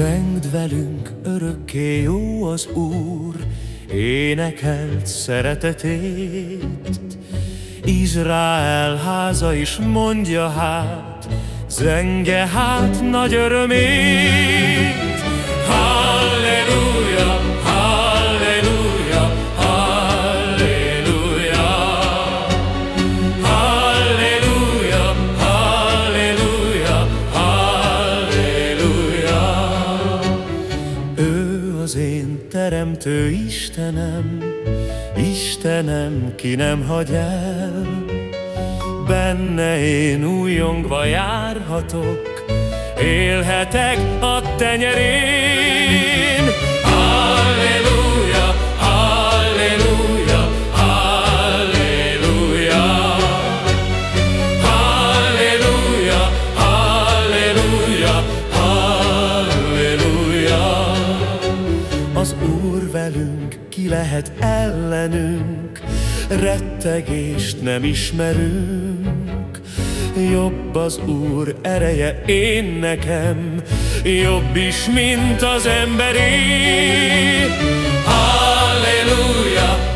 Zengd velünk, örökké jó az Úr, énekelt szeretetét. Izrael háza is mondja hát, zenge hát nagy örömét. Az én teremtő Istenem, Istenem, ki nem hagy el. Benne én újongva járhatok, élhetek a tenyerén. Ki lehet ellenünk, rettegést nem ismerünk. Jobb az Úr ereje én nekem, jobb is, mint az emberi. Halleluja!